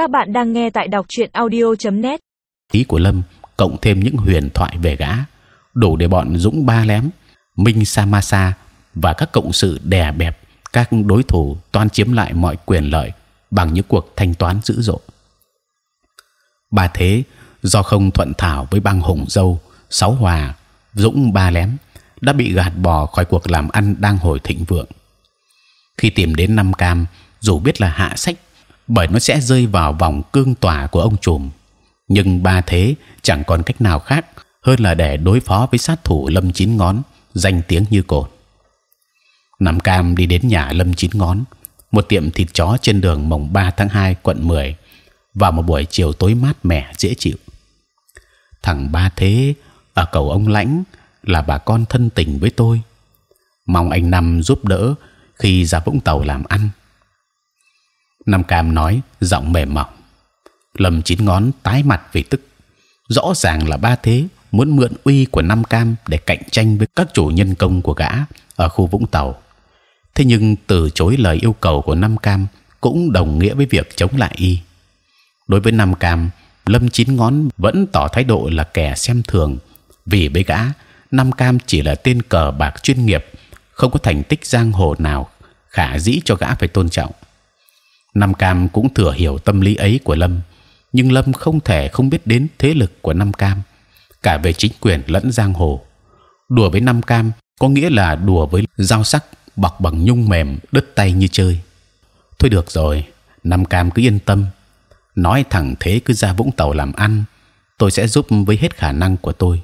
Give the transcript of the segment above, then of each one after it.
Các bạn đang nghe tại đọc truyện audio.net. Ý của Lâm cộng thêm những huyền thoại về gã đủ để bọn Dũng Ba Lém, Minh Samasa và các cộng sự đè bẹp các đối thủ toan chiếm lại mọi quyền lợi bằng những cuộc thanh toán dữ dội. bà thế do không thuận thảo với băng hùng dâu, sáu hòa, Dũng Ba Lém đã bị gạt bỏ khỏi cuộc làm ăn đang hồi thịnh vượng. Khi tìm đến Nam Cam, dù biết là hạ sách, bởi nó sẽ rơi vào vòng cương tỏa của ông trùm, nhưng ba thế chẳng còn cách nào khác hơn là để đối phó với sát thủ Lâm Chín Ngón, danh tiếng như cồn. Nam Cam đi đến nhà Lâm Chín Ngón, một tiệm thịt chó trên đường mồng 3 tháng 2 quận 10 vào một buổi chiều tối mát mẻ dễ chịu. Thằng ba thế ở cầu ông lãnh là bà con thân tình với tôi, mong anh Năm giúp đỡ khi ra Vũng Tàu làm ăn. Nam Cam nói giọng mềm mỏng. Lâm chín ngón tái mặt vì tức. Rõ ràng là ba thế muốn mượn uy của Nam Cam để cạnh tranh với các chủ nhân công của gã ở khu Vũng Tàu. Thế nhưng từ chối lời yêu cầu của Nam Cam cũng đồng nghĩa với việc chống lại y. Đối với Nam Cam, Lâm chín ngón vẫn tỏ thái độ là kẻ xem thường vì với gã Nam Cam chỉ là tên cờ bạc chuyên nghiệp, không có thành tích giang hồ nào khả dĩ cho gã phải tôn trọng. Nam Cam cũng thừa hiểu tâm lý ấy của Lâm, nhưng Lâm không thể không biết đến thế lực của Nam Cam, cả về chính quyền lẫn giang hồ. Đùa với Nam Cam có nghĩa là đùa với dao sắc bọc bằng nhung mềm đứt tay như chơi. Thôi được rồi, Nam Cam cứ yên tâm, nói thẳng thế cứ ra Vũng Tàu làm ăn, tôi sẽ giúp với hết khả năng của tôi.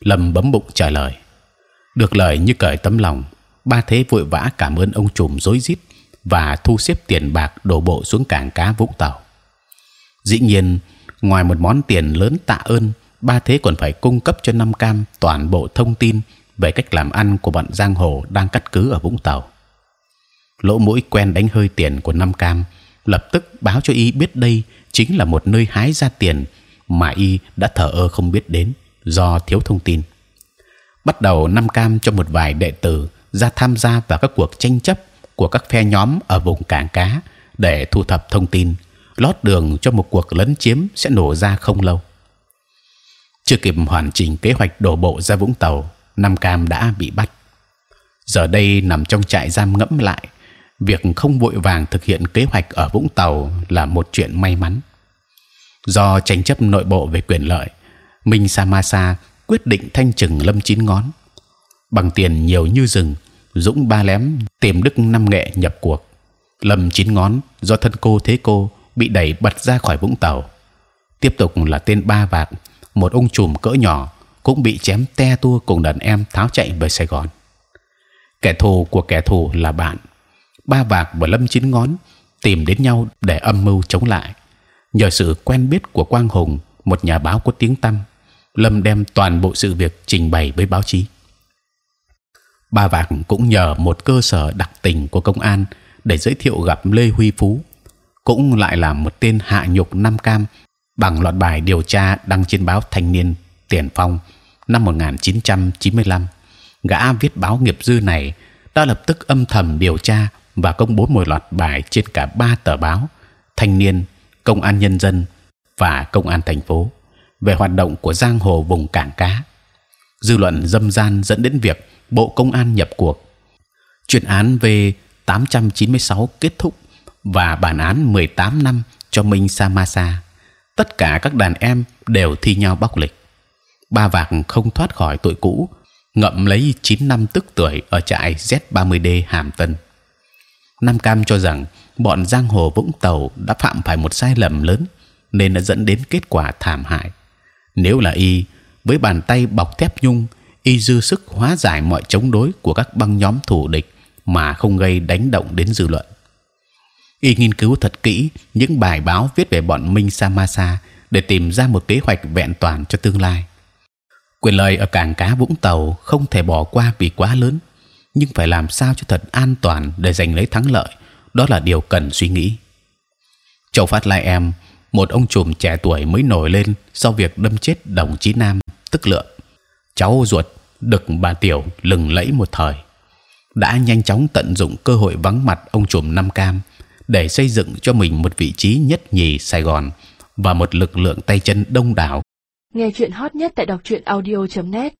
Lâm bấm bụng trả lời. Được lời như cởi tấm lòng, ba thế vội vã cảm ơn ông trùm rối rít và thu xếp tiền bạc đổ bộ xuống cảng cá Vũng Tàu. Dĩ nhiên, ngoài một món tiền lớn tạ ơn, ba thế còn phải cung cấp cho Nam Cam toàn bộ thông tin về cách làm ăn của bọn giang hồ đang cắt cứ ở Vũng Tàu. Lỗ mũi quen đánh hơi tiền của Nam Cam, lập tức báo cho y biết đây chính là một nơi hái ra tiền mà y đã thở ơ không biết đến do thiếu thông tin. Bắt đầu Nam Cam cho một vài đệ tử ra tham gia vào các cuộc tranh chấp của các phe nhóm ở vùng cảng cá để thu thập thông tin, lót đường cho một cuộc lấn chiếm sẽ nổ ra không lâu. Chưa kịp hoàn chỉnh kế hoạch đổ bộ ra Vũng Tàu, Nam Cam đã bị bắt. Giờ đây nằm trong trại giam ngẫm lại, việc không vội vàng thực hiện kế hoạch ở Vũng Tàu là một chuyện may mắn. Do tranh chấp nội bộ về quyền lợi, Minh Samasa quyết định thanh trừng Lâm Chín Ngón bằng tiền nhiều như rừng. Dũng ba lém tìm Đức năm nghệ nhập cuộc. Lâm Chín Ngón do thân cô thế cô bị đẩy bật ra khỏi Vũng Tàu. Tiếp tục là tên ba vạc, một ông trùm cỡ nhỏ cũng bị chém te tua cùng đàn em tháo chạy về Sài Gòn. Kẻ thù của kẻ thù là bạn. Ba vạc và Lâm Chín Ngón tìm đến nhau để âm mưu chống lại. Nhờ sự quen biết của Quang Hùng, một nhà báo có tiếng tăm, Lâm đem toàn bộ sự việc trình bày với báo chí. Ba Vạc cũng nhờ một cơ sở đặc tình của công an để giới thiệu gặp Lê Huy Phú, cũng lại là một tên hạ nhục Nam Cam bằng loạt bài điều tra đăng trên báo Thanh niên Tiền Phong năm 1995. Gã viết báo nghiệp dư này đã lập tức âm thầm điều tra và công bố một loạt bài trên cả ba tờ báo Thanh niên, Công an Nhân dân và Công an thành phố về hoạt động của giang hồ vùng cảng cá. Dư luận dâm gian dẫn đến việc Bộ Công an nhập cuộc. Chuyên án về 896 kết thúc và bản án 18 năm cho Minh Samasa. Tất cả các đàn em đều thi nhau bóc lịch. Ba vạc không thoát khỏi tội cũ, ngậm lấy 9 năm tức tuổi ở trại Z30D Hàm Tân. Nam Cam cho rằng bọn giang hồ Vũng Tàu đã phạm phải một sai lầm lớn nên đã dẫn đến kết quả thảm hại. Nếu là y với bàn tay bọc thép nhung, y dư sức hóa giải mọi chống đối của các băng nhóm thù địch mà không gây đánh động đến dư luận. Y nghiên cứu thật kỹ những bài báo viết về bọn Minh Samasa để tìm ra một kế hoạch vẹn toàn cho tương lai. Quyền lợi ở cảng cá Vũng Tàu không thể bỏ qua vì quá lớn, nhưng phải làm sao cho thật an toàn để giành lấy thắng lợi, đó là điều cần suy nghĩ. Châu Phát Lai em một ông trùm trẻ tuổi mới nổi lên sau việc đâm chết đồng chí Nam tức lượng cháu ruột được bà Tiểu lừng lẫy một thời đã nhanh chóng tận dụng cơ hội vắng mặt ông trùm Nam Cam để xây dựng cho mình một vị trí nhất nhì Sài Gòn và một lực lượng tay chân đông đảo. Nghe chuyện hot nhất tại đọc truyện audio.net